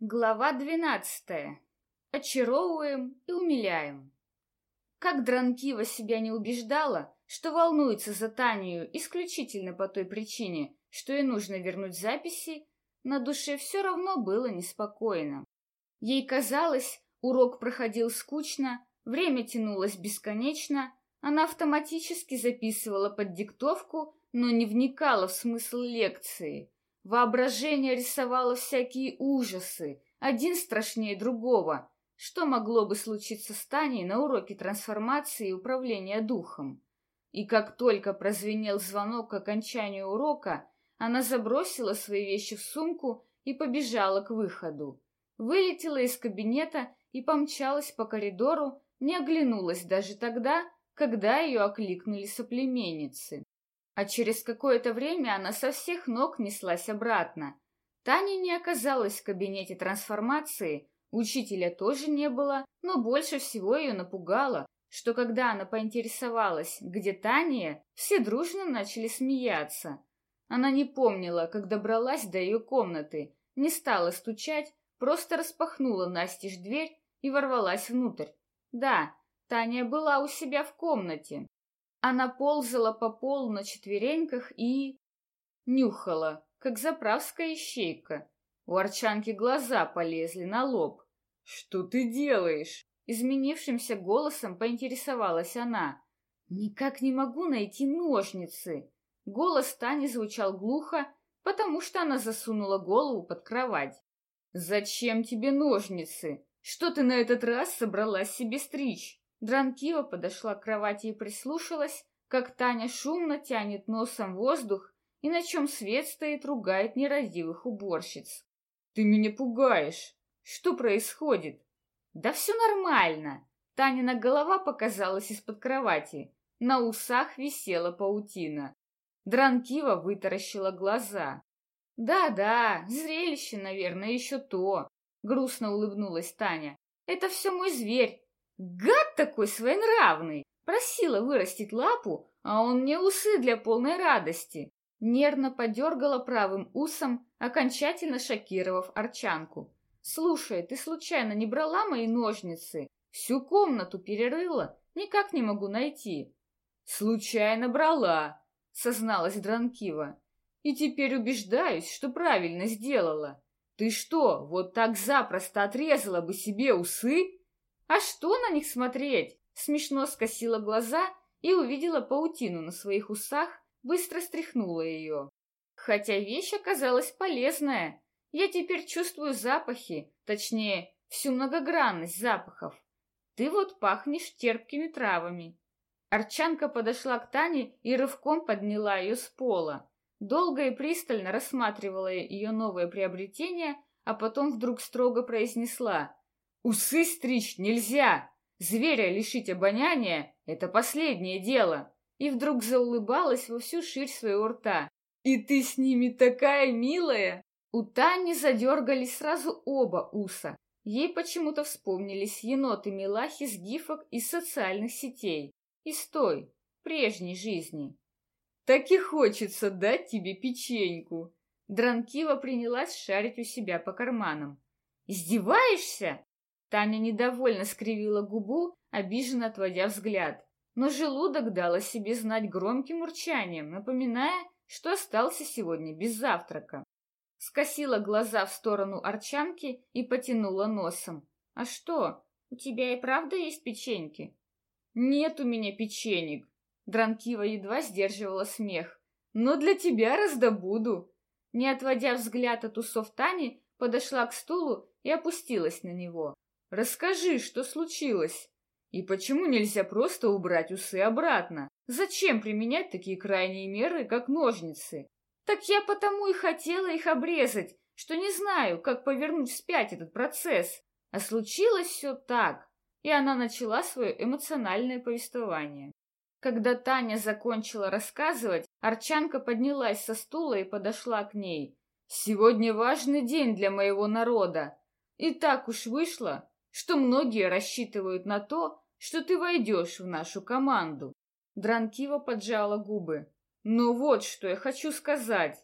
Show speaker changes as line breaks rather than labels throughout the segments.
Глава двенадцатая. Очаровываем и умиляем. Как Дранкива себя не убеждала, что волнуется за Танию исключительно по той причине, что ей нужно вернуть записи, на душе все равно было неспокойно. Ей казалось, урок проходил скучно, время тянулось бесконечно, она автоматически записывала под диктовку, но не вникала в смысл лекции — Воображение рисовало всякие ужасы, один страшнее другого. Что могло бы случиться с Таней на уроке трансформации и управления духом? И как только прозвенел звонок к окончанию урока, она забросила свои вещи в сумку и побежала к выходу. Вылетела из кабинета и помчалась по коридору, не оглянулась даже тогда, когда ее окликнули соплеменницы а через какое-то время она со всех ног неслась обратно. Таня не оказалась в кабинете трансформации, учителя тоже не было, но больше всего ее напугало, что когда она поинтересовалась, где Таня, все дружно начали смеяться. Она не помнила, как добралась до ее комнаты, не стала стучать, просто распахнула настежь дверь и ворвалась внутрь. Да, Таня была у себя в комнате, она ползала по полу на четвереньках и... нюхала, как заправская ищейка. У Арчанки глаза полезли на лоб. «Что ты делаешь?» Изменившимся голосом поинтересовалась она. «Никак не могу найти ножницы». Голос Тани звучал глухо, потому что она засунула голову под кровать. «Зачем тебе ножницы? Что ты на этот раз собралась себе стричь?» Дранкива подошла к кровати и прислушалась, как Таня шумно тянет носом воздух и на чем свет стоит ругает нерадивых уборщиц. «Ты меня пугаешь! Что происходит?» «Да все нормально!» Танина голова показалась из-под кровати. На усах висела паутина. Дранкива вытаращила глаза. «Да-да, зрелище, наверное, еще то!» Грустно улыбнулась Таня. «Это все мой зверь, Гад такой своенравный! Просила вырастить лапу, а он мне усы для полной радости. Нервно подергала правым усом, окончательно шокировав Арчанку. «Слушай, ты случайно не брала мои ножницы? Всю комнату перерыла, никак не могу найти». «Случайно брала», — созналась Дранкива. «И теперь убеждаюсь, что правильно сделала. Ты что, вот так запросто отрезала бы себе усы?» А что на них смотреть? Смешно скосила глаза и увидела паутину на своих усах, быстро стряхнула ее. Хотя вещь оказалась полезная. Я теперь чувствую запахи, точнее, всю многогранность запахов. Ты вот пахнешь терпкими травами. Арчанка подошла к Тане и рывком подняла ее с пола. Долго и пристально рассматривала ее новое приобретение, а потом вдруг строго произнесла Усы стричь нельзя! Зверя лишить обоняния — это последнее дело!» И вдруг заулыбалась во всю ширь своего рта. «И ты с ними такая милая!» У Тани задергались сразу оба уса. Ей почему-то вспомнились еноты Милахи с гифок из социальных сетей. Из той, прежней жизни. «Так и хочется дать тебе печеньку!» Дранкива принялась шарить у себя по карманам. «Издеваешься?» Таня недовольно скривила губу, обиженно отводя взгляд. Но желудок дал о себе знать громким урчанием, напоминая, что остался сегодня без завтрака. Скосила глаза в сторону арчанки и потянула носом. «А что, у тебя и правда есть печеньки?» «Нет у меня печенек!» Дранкива едва сдерживала смех. «Но для тебя раздобуду!» Не отводя взгляд от усов Тани, подошла к стулу и опустилась на него. Расскажи, что случилось? И почему нельзя просто убрать усы обратно? Зачем применять такие крайние меры, как ножницы? Так я потому и хотела их обрезать, что не знаю, как повернуть вспять этот процесс. А случилось все так. И она начала свое эмоциональное повествование. Когда Таня закончила рассказывать, Арчанка поднялась со стула и подошла к ней. «Сегодня важный день для моего народа. И так уж вышло, что многие рассчитывают на то, что ты войдешь в нашу команду. Дранкива поджала губы. Но вот что я хочу сказать.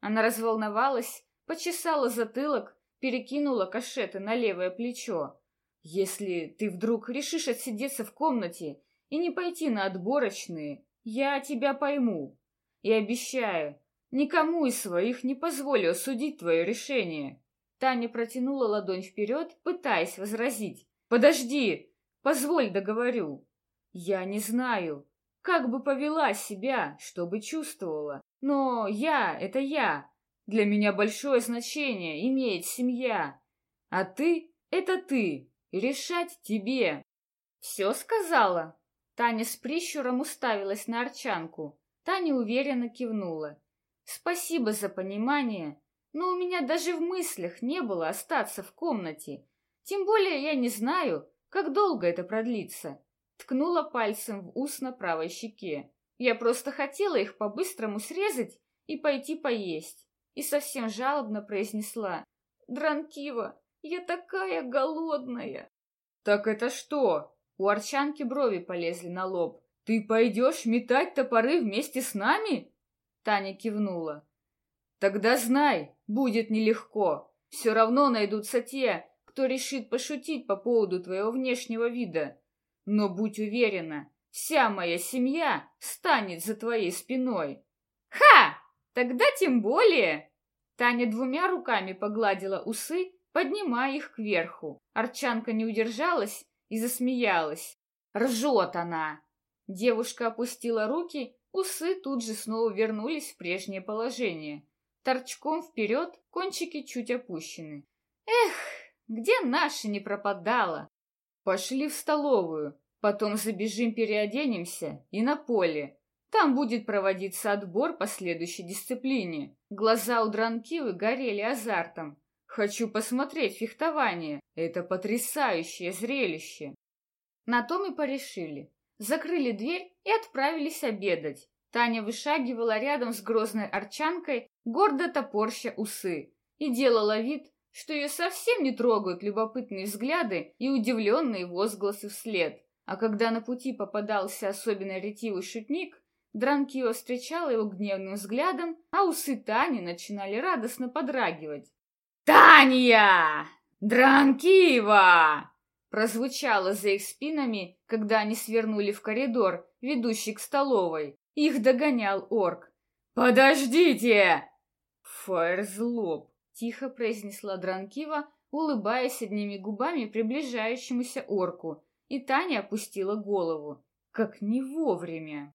Она разволновалась, почесала затылок перекинула кашеты на левое плечо. Если ты вдруг решишь отсидеться в комнате и не пойти на отборочные, я тебя пойму. И обещаю, никому из своих не позволю осудить твое решение. Таня протянула ладонь вперед, пытаясь возразить. «Подожди! Позволь, договорю!» «Я не знаю, как бы повела себя, что бы чувствовала, но я — это я. Для меня большое значение имеет семья. А ты — это ты, решать тебе!» «Все сказала?» Таня с прищуром уставилась на Арчанку. Таня уверенно кивнула. «Спасибо за понимание, но у меня даже в мыслях не было остаться в комнате. Тем более я не знаю, как долго это продлится. Ткнула пальцем в ус на правой щеке. Я просто хотела их по-быстрому срезать и пойти поесть. И совсем жалобно произнесла. «Дранкива, я такая голодная!» «Так это что?» У Арчанки брови полезли на лоб. «Ты пойдешь метать топоры вместе с нами?» Таня кивнула. Тогда знай, будет нелегко. Все равно найдутся те, кто решит пошутить по поводу твоего внешнего вида. Но будь уверена, вся моя семья станет за твоей спиной. Ха! Тогда тем более. Таня двумя руками погладила усы, поднимая их кверху. Арчанка не удержалась и засмеялась. Ржет она. Девушка опустила руки, усы тут же снова вернулись в прежнее положение торчком вперед, кончики чуть опущены. Эх, где наша не пропадала? Пошли в столовую, потом забежим переоденемся и на поле. Там будет проводиться отбор по следующей дисциплине. Глаза у Дранкивы горели азартом. Хочу посмотреть фехтование. Это потрясающее зрелище. На том и порешили. Закрыли дверь и отправились обедать. Таня вышагивала рядом с грозной арчанкой, гордо топорща усы, и делала вид, что ее совсем не трогают любопытные взгляды и удивленные возгласы вслед. А когда на пути попадался особенно ретивый шутник, Дранкива встречала его гневным взглядом, а усы Тани начинали радостно подрагивать. «Таня! Дранкива!» прозвучало за их спинами, когда они свернули в коридор, ведущий к столовой. Их догонял орк. «Подождите!» «Фаерзлоб!» — тихо произнесла Дранкива, улыбаясь одними губами приближающемуся орку, и Таня опустила голову. Как не вовремя.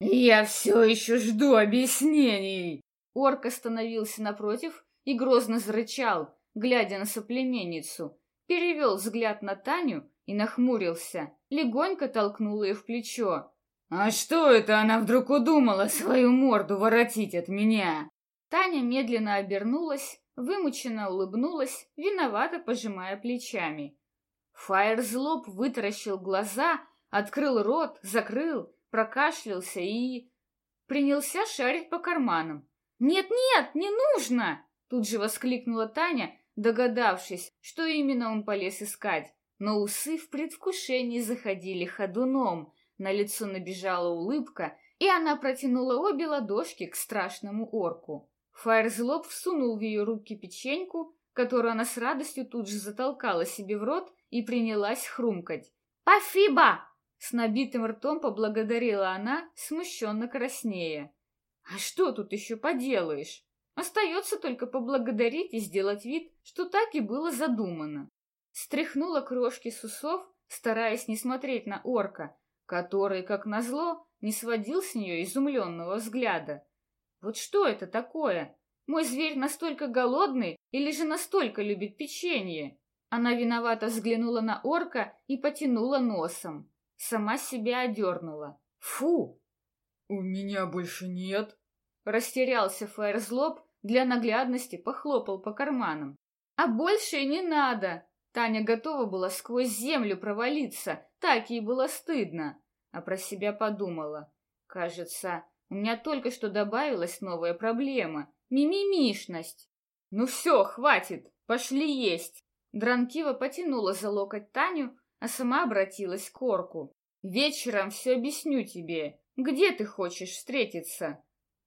«Я все еще жду объяснений!» Орк остановился напротив и грозно зарычал, глядя на соплеменницу, перевел взгляд на Таню и нахмурился, легонько толкнул ее в плечо. «А что это она вдруг удумала свою морду воротить от меня?» Таня медленно обернулась, вымученно улыбнулась, виновато пожимая плечами. Фаерзлоб вытаращил глаза, открыл рот, закрыл, прокашлялся и... принялся шарить по карманам. «Нет-нет, не нужно!» Тут же воскликнула Таня, догадавшись, что именно он полез искать. Но усы в предвкушении заходили ходуном, на лицо набежала улыбка, и она протянула обе ладошки к страшному орку. Фаерзлоб всунул в ее руки печеньку, которую она с радостью тут же затолкала себе в рот и принялась хрумкать. «Пафиба!» С набитым ртом поблагодарила она, смущенно краснея. «А что тут еще поделаешь? Остается только поблагодарить и сделать вид, что так и было задумано». Стряхнула крошки с усов, стараясь не смотреть на орка, который, как назло, не сводил с нее изумленного взгляда. Вот что это такое? Мой зверь настолько голодный или же настолько любит печенье? Она виновато взглянула на орка и потянула носом. Сама себя одернула. Фу!
У меня больше нет.
Растерялся Фаерзлоб, для наглядности похлопал по карманам. А больше не надо. Таня готова была сквозь землю провалиться, так ей было стыдно. А про себя подумала. Кажется, у меня только что добавилась новая проблема — мимимишность. Ну все, хватит, пошли есть. Дранкива потянула за локоть Таню, а сама обратилась к Орку. Вечером все объясню тебе. Где ты хочешь встретиться?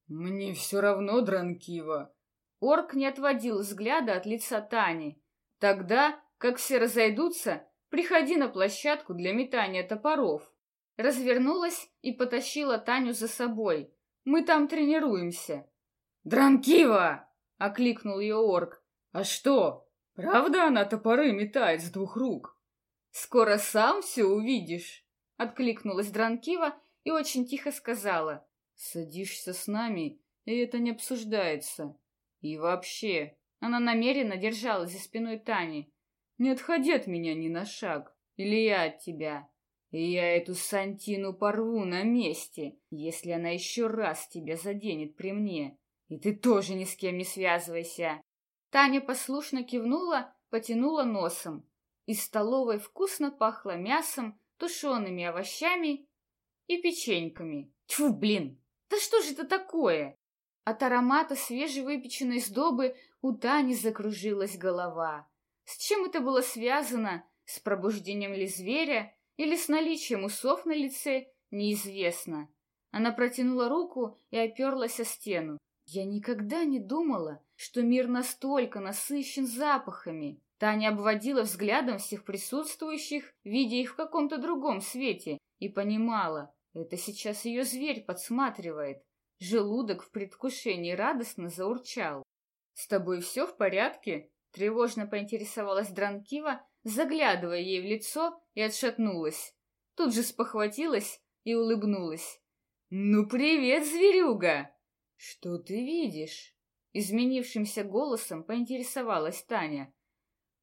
Мне все равно, Дранкива.
Орк не отводил взгляда от лица Тани. Тогда, как все разойдутся, приходи на площадку для метания топоров. Развернулась и потащила Таню за собой. Мы там тренируемся. «Дранкива!» — окликнул ее орк.
«А что, правда она топоры метает с двух рук?»
«Скоро сам все увидишь!» — откликнулась Дранкива и очень тихо сказала.
«Садишься с нами, и это не обсуждается. И вообще...»
Она намеренно держалась за спиной Тани.
«Не отходи от меня ни на шаг, или я от тебя. Я эту Сантину порву на месте, если она еще раз тебя заденет при мне. И ты тоже ни с кем не связывайся.
Таня послушно кивнула, потянула носом. Из столовой вкусно пахло мясом, тушеными овощами и печеньками. Тьфу, блин! Да что же это такое? От аромата свежевыпеченной сдобы у Тани закружилась голова. С чем это было связано? С пробуждением ли зверя или с наличием усов на лице, неизвестно. Она протянула руку и оперлась о стену. Я никогда не думала, что мир настолько насыщен запахами. Таня обводила взглядом всех присутствующих, видя их в каком-то другом свете, и понимала, это сейчас ее зверь подсматривает. Желудок в предвкушении радостно заурчал. «С тобой все в порядке?» Тревожно поинтересовалась Дранкива, заглядывая ей в лицо, и отшатнулась. Тут же спохватилась и улыбнулась. «Ну, привет, зверюга!» «Что ты видишь?» Изменившимся голосом поинтересовалась Таня.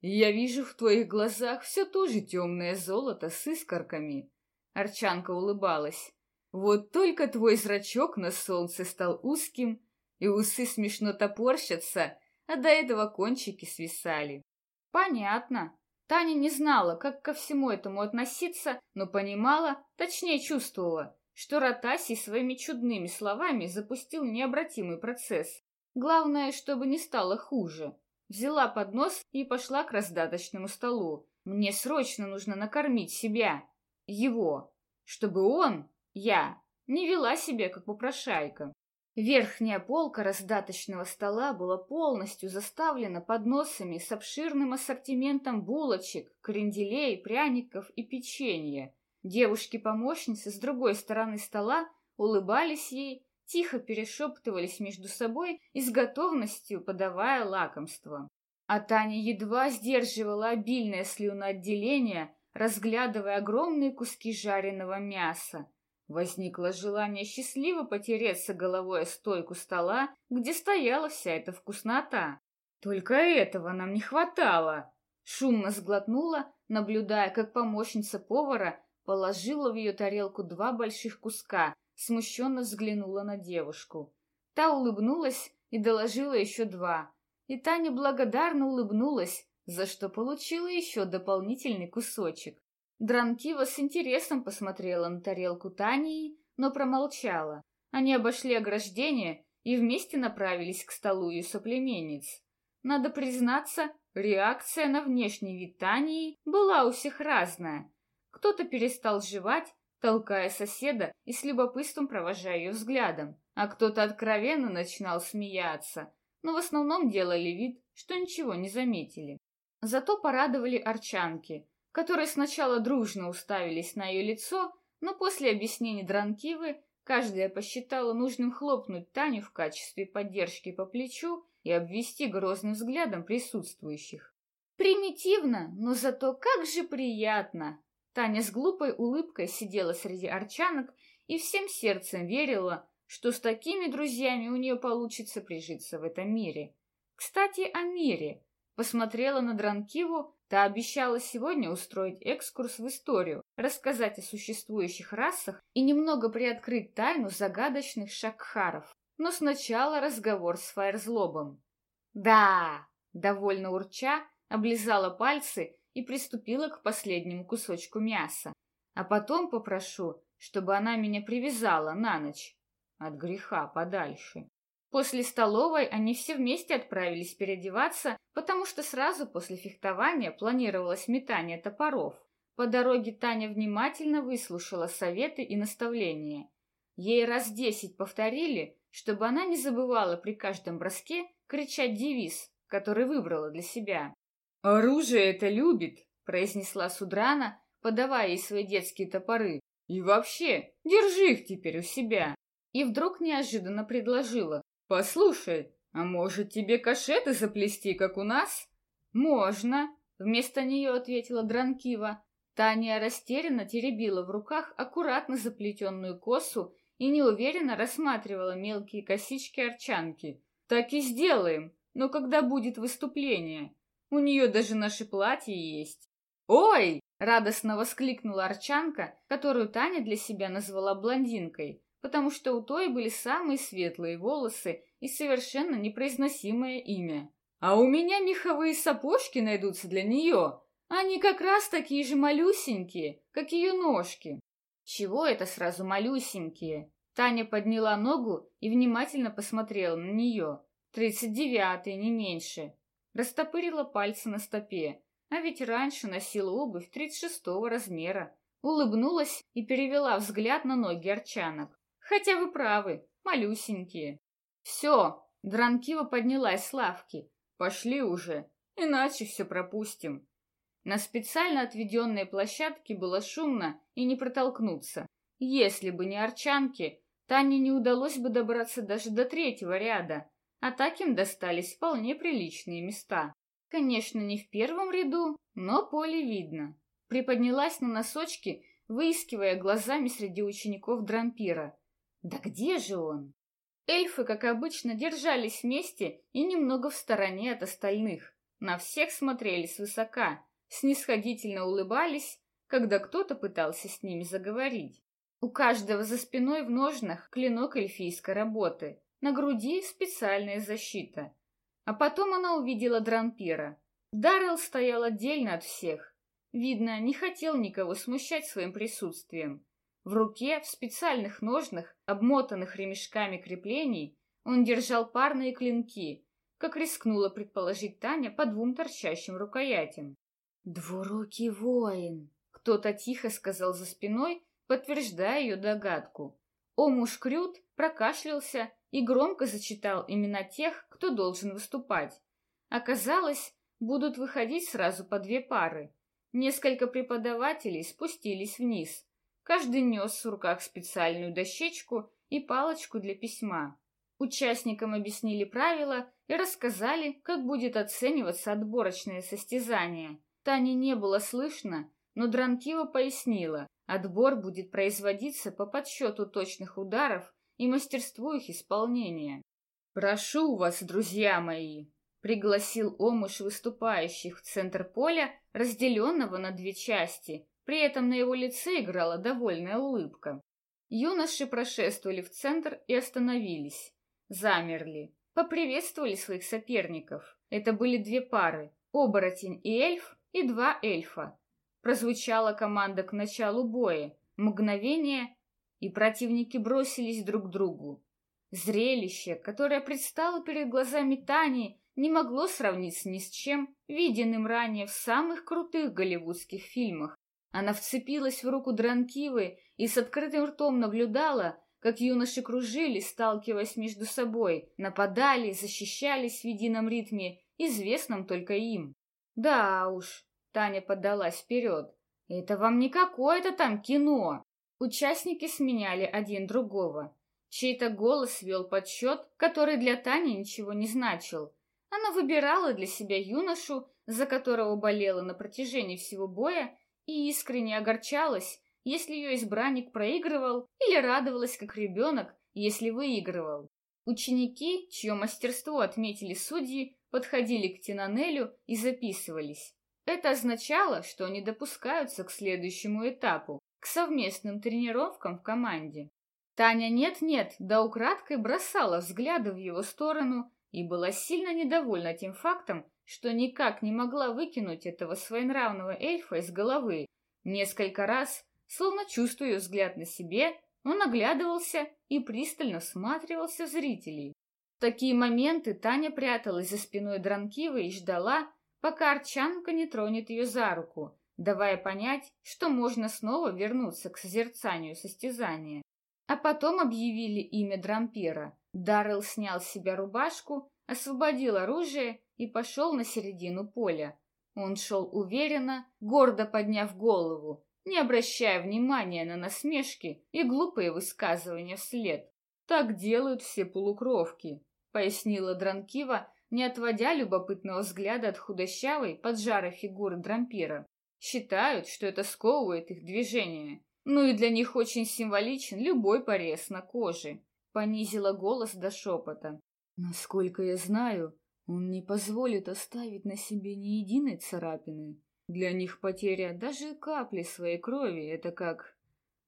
«Я вижу в твоих глазах все то же темное золото с искорками». Арчанка улыбалась. «Вот только твой зрачок на солнце стал узким, и усы смешно топорщатся, а до этого кончики свисали». «Понятно», Таня не знала, как ко всему этому относиться, но понимала, точнее чувствовала, что Ротасий своими чудными словами запустил необратимый процесс. Главное, чтобы не стало хуже. Взяла поднос и пошла к раздаточному столу. Мне срочно нужно накормить себя. Его. Чтобы он, я, не вела себя как попрошайка. Верхняя полка раздаточного стола была полностью заставлена подносами с обширным ассортиментом булочек, кренделей, пряников и печенья. Девушки-помощницы с другой стороны стола улыбались ей, тихо перешептывались между собой и с готовностью подавая лакомство. А Таня едва сдерживала обильное слюноотделение, разглядывая огромные куски жареного мяса, Возникло желание счастливо потереться головой о стойку стола, где стояла вся эта вкуснота. Только этого нам не хватало. Шумно сглотнула, наблюдая, как помощница повара положила в ее тарелку два больших куска, смущенно взглянула на девушку. Та улыбнулась и доложила еще два. И Таня благодарно улыбнулась, за что получила еще дополнительный кусочек. Дранкива с интересом посмотрела на тарелку Тании, но промолчала. Они обошли ограждение и вместе направились к столу ее соплеменниц. Надо признаться, реакция на внешний вид Тании была у всех разная. Кто-то перестал жевать, толкая соседа и с любопытством провожая ее взглядом, а кто-то откровенно начинал смеяться, но в основном делали вид, что ничего не заметили. Зато порадовали арчанки – которые сначала дружно уставились на ее лицо, но после объяснений Дранкивы каждая посчитала нужным хлопнуть Таню в качестве поддержки по плечу и обвести грозным взглядом присутствующих. Примитивно, но зато как же приятно! Таня с глупой улыбкой сидела среди арчанок и всем сердцем верила, что с такими друзьями у нее получится прижиться в этом мире. Кстати, о мире. Посмотрела на Дранкиву, Та обещала сегодня устроить экскурс в историю, рассказать о существующих расах и немного приоткрыть тайну загадочных шакхаров. Но сначала разговор с Фаерзлобом. «Да!» — довольно урча, облизала пальцы и приступила к последнему кусочку мяса. «А потом попрошу, чтобы она меня привязала на ночь. От греха подальше». После столовой они все вместе отправились переодеваться, потому что сразу после фехтования планировалось метание топоров. По дороге Таня внимательно выслушала советы и наставления. Ей раз десять повторили, чтобы она не забывала при каждом броске кричать девиз, который выбрала для себя.
«Оружие это любит», — произнесла Судрана, подавая ей свои детские топоры. «И вообще, держи их теперь у себя».
И вдруг неожиданно предложила.
«Послушай, а может тебе кашеты заплести, как у нас?»
«Можно», — вместо нее ответила Дранкива. Таня растерянно теребила в руках аккуратно заплетенную косу и неуверенно рассматривала мелкие косички арчанки. «Так и сделаем, но когда будет выступление? У нее даже наше платье есть». «Ой!» — радостно воскликнула арчанка, которую Таня для себя назвала блондинкой, потому что у той были самые светлые волосы и совершенно непроизносимое имя. «А у меня меховые сапожки найдутся для нее!» Они как раз такие же малюсенькие, как ее ножки. Чего это сразу малюсенькие? Таня подняла ногу и внимательно посмотрела на нее. Тридцать девятый, не меньше. Растопырила пальцы на стопе. А ведь раньше носила обувь тридцать шестого размера. Улыбнулась и перевела взгляд на ноги арчанок. Хотя вы правы, малюсенькие. Все, Дранкива поднялась с лавки. Пошли уже, иначе все пропустим. На специально отведенной площадке было шумно и не протолкнуться. Если бы не арчанки, Тане не удалось бы добраться даже до третьего ряда, а так им достались вполне приличные места. Конечно, не в первом ряду, но поле видно. Приподнялась на носочки, выискивая глазами среди учеников Дрампира. Да где же он? Эльфы, как обычно, держались вместе и немного в стороне от остальных. На всех смотрели свысока, снисходительно улыбались, когда кто-то пытался с ними заговорить. У каждого за спиной в ножнах клинок эльфийской работы, на груди специальная защита. А потом она увидела Дранпира. Даррелл стоял отдельно от всех. Видно, не хотел никого смущать своим присутствием. В руке, в специальных ножнах, обмотанных ремешками креплений, он держал парные клинки, как рискнула предположить Таня по двум торчащим рукоятям. «Двурукий воин!» — кто-то тихо сказал за спиной, подтверждая ее догадку. Омуш Крют прокашлялся и громко зачитал имена тех, кто должен выступать. Оказалось, будут выходить сразу по две пары. Несколько преподавателей спустились вниз. Каждый нес в руках специальную дощечку и палочку для письма. Участникам объяснили правила и рассказали, как будет оцениваться отборочное состязание. Тане не было слышно, но Дранкива пояснила, отбор будет производиться по подсчету точных ударов и мастерству их исполнения. «Прошу вас, друзья мои!» — пригласил Омыш выступающих в центр поля, разделенного на две части, при этом на его лице играла довольная улыбка. Юноши прошествовали в центр и остановились. Замерли, поприветствовали своих соперников. Это были две пары — оборотень и эльф, и два эльфа. Прозвучала команда к началу боя. Мгновение, и противники бросились друг к другу. Зрелище, которое предстало перед глазами Тани, не могло сравниться ни с чем, виденным ранее в самых крутых голливудских фильмах. Она вцепилась в руку Дранкивы и с открытым ртом наблюдала, как юноши кружили, сталкиваясь между собой, нападали, защищались в едином ритме, известном только им. Да уж, Таня подалась вперед. Это вам не какое-то там кино. Участники сменяли один другого. Чей-то голос вел подсчет, который для Тани ничего не значил. Она выбирала для себя юношу, за которого болела на протяжении всего боя, и искренне огорчалась, если ее избранник проигрывал, или радовалась, как ребенок, если выигрывал. Ученики, чье мастерство отметили судьи, подходили к Тинанелю и записывались. Это означало, что они допускаются к следующему этапу, к совместным тренировкам в команде. Таня нет-нет, да украдкой бросала взгляды в его сторону и была сильно недовольна тем фактом, что никак не могла выкинуть этого своенравного эльфа из головы. Несколько раз, словно чувствуя взгляд на себе, он оглядывался и пристально всматривался в зрителей. В такие моменты Таня пряталась за спиной Дранкивы и ждала, пока Арчанка не тронет ее за руку, давая понять, что можно снова вернуться к созерцанию состязания. А потом объявили имя Дрампира. Даррелл снял с себя рубашку, освободил оружие и пошел на середину поля. Он шел уверенно, гордо подняв голову, не обращая внимания на насмешки и глупые высказывания вслед. «Так делают все полукровки», — пояснила Дранкива, не отводя любопытного взгляда от худощавой, поджарой фигуры Дрампира. Считают, что это сковывает их движение. Ну и для них очень символичен любой порез на коже. Понизила голос до шепота. Насколько я знаю, он не позволит оставить на себе ни единой царапины. Для них потеря даже капли своей крови — это как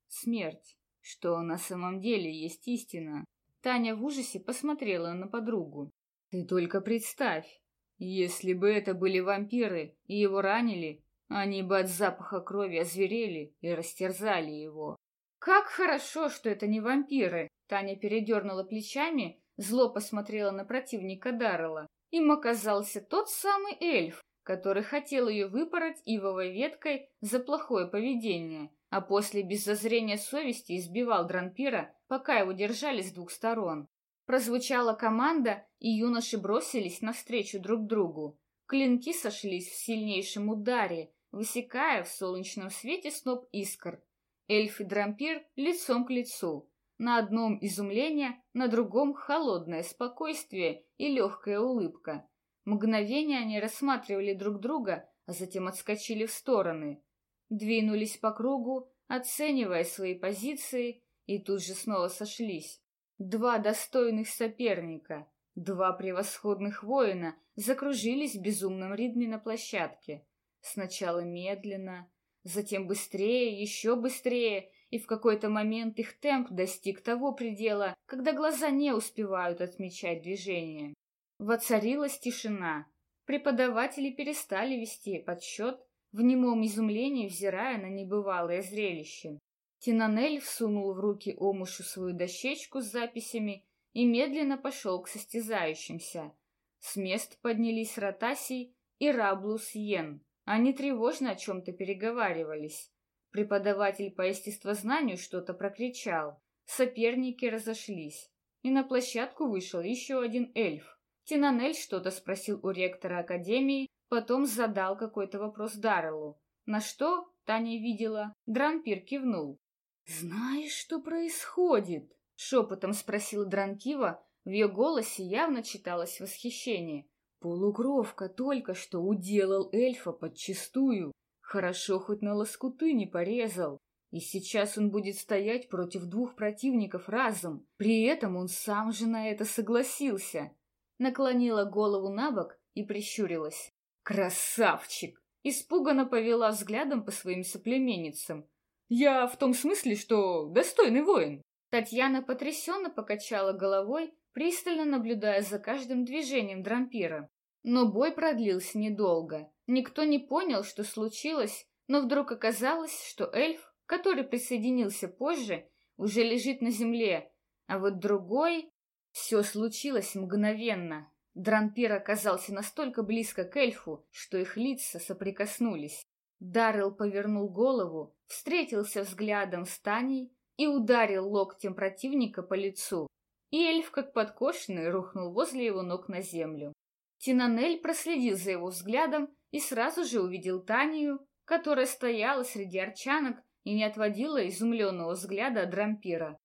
смерть, что на самом деле есть истина. Таня в ужасе посмотрела на подругу. Ты только представь, если бы это были вампиры и его ранили, они бы от запаха крови озверели и растерзали его. Как хорошо, что это не вампиры. Таня передернула плечами, зло посмотрела на противника Даррела. Им оказался тот самый эльф, который хотел ее выпороть ивовой веткой за плохое поведение, а после без зазрения совести избивал Дранпира, пока его держали с двух сторон. Прозвучала команда, и юноши бросились навстречу друг другу. Клинки сошлись в сильнейшем ударе, высекая в солнечном свете сноп искр. Эльф и дрампир лицом к лицу. На одном изумление, на другом холодное спокойствие и легкая улыбка. Мгновение они рассматривали друг друга, а затем отскочили в стороны. Двинулись по кругу, оценивая свои позиции, и тут же снова сошлись. Два достойных соперника, два превосходных воина закружились в безумном ритме на площадке. Сначала медленно, затем быстрее, еще быстрее, и в какой-то момент их темп достиг того предела, когда глаза не успевают отмечать движение. Воцарилась тишина. Преподаватели перестали вести подсчет, в немом изумлении взирая на небывалое зрелище. Тинанель всунул в руки Омушу свою дощечку с записями и медленно пошел к состязающимся. С мест поднялись Ротасий и Раблус Йен. Они тревожно о чем-то переговаривались. Преподаватель по естествознанию что-то прокричал. Соперники разошлись. И на площадку вышел еще один эльф. Тинанель что-то спросил у ректора академии, потом задал какой-то вопрос Дарреллу. На что, Таня видела, Дрампир кивнул. «Знаешь, что происходит?» — шепотом спросила Дранкива. В ее голосе явно читалось восхищение. Полукровка только что уделал эльфа подчистую. Хорошо, хоть на лоскуты не порезал. И сейчас он будет стоять против двух противников разом. При этом он сам же на это согласился. Наклонила голову на бок и прищурилась. «Красавчик!» Испуганно повела взглядом по своим соплеменницам. Я в том смысле, что достойный воин. Татьяна потрясенно покачала головой, пристально наблюдая за каждым движением дрампира. Но бой продлился недолго. Никто не понял, что случилось, но вдруг оказалось, что эльф, который присоединился позже, уже лежит на земле, а вот другой... Все случилось мгновенно. Дрампир оказался настолько близко к эльфу, что их лица соприкоснулись. Даррелл повернул голову, встретился взглядом с Таней и ударил локтем противника по лицу. И эльф, как подкошенный, рухнул возле его ног на землю. Тинанель проследил за его взглядом и сразу же увидел Танию, которая стояла среди арчанок и не отводила изумленного взгляда от Дрампира.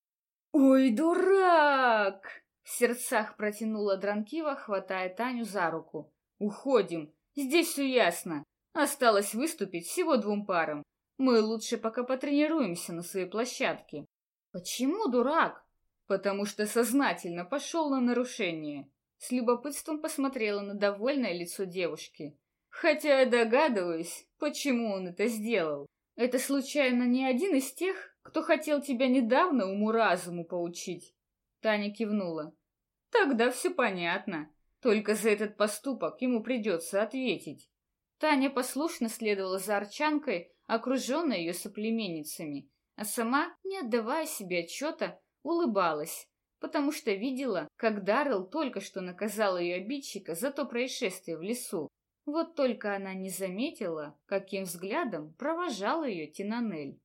«Ой, дурак!» — в сердцах протянула Дранкива, хватая Таню за руку. «Уходим, здесь все ясно. Осталось выступить всего двум парам. Мы лучше пока потренируемся на своей площадке. Почему, дурак? Потому что сознательно пошел на нарушение. С любопытством посмотрела на довольное лицо девушки. Хотя я догадываюсь, почему он это сделал. Это случайно не один из тех, кто хотел тебя недавно уму-разуму поучить? Таня кивнула. Тогда все понятно. Только за этот поступок ему придется ответить. Таня послушно следовала за Арчанкой, окруженная ее соплеменницами, а сама, не отдавая себе отчета, улыбалась, потому что видела, как Даррелл только что наказал ее обидчика за то происшествие в лесу. Вот только она не заметила, каким взглядом провожал ее Тинанель.